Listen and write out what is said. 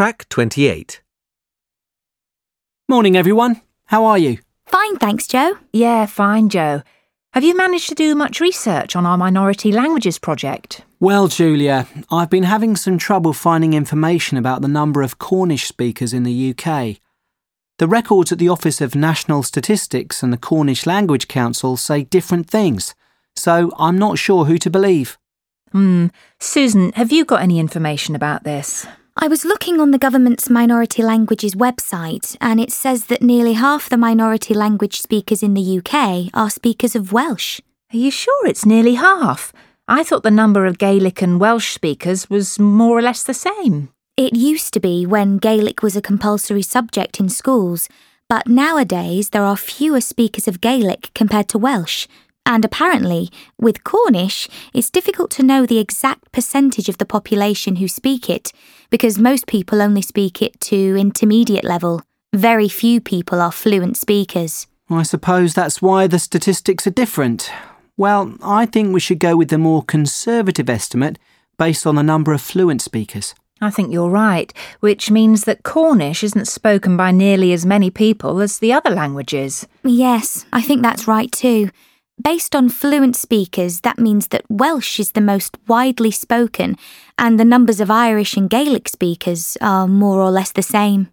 Track 28. Morning, everyone. How are you? Fine, thanks, Joe. Yeah, fine, Joe. Have you managed to do much research on our minority languages project? Well, Julia, I've been having some trouble finding information about the number of Cornish speakers in the UK. The records at the Office of National Statistics and the Cornish Language Council say different things, so I'm not sure who to believe. Hmm. Susan, have you got any information about this? I was looking on the government's minority languages website, and it says that nearly half the minority language speakers in the UK are speakers of Welsh. Are you sure it's nearly half? I thought the number of Gaelic and Welsh speakers was more or less the same. It used to be when Gaelic was a compulsory subject in schools, but nowadays there are fewer speakers of Gaelic compared to Welsh, and apparently, with Cornish, it's difficult to know the exact percentage of the population who speak it, because most people only speak it to intermediate level. Very few people are fluent speakers. I suppose that's why the statistics are different. Well, I think we should go with the more conservative estimate based on the number of fluent speakers. I think you're right, which means that Cornish isn't spoken by nearly as many people as the other languages. Yes, I think that's right too. Based on fluent speakers, that means that Welsh is the most widely spoken, and the numbers of Irish and Gaelic speakers are more or less the same.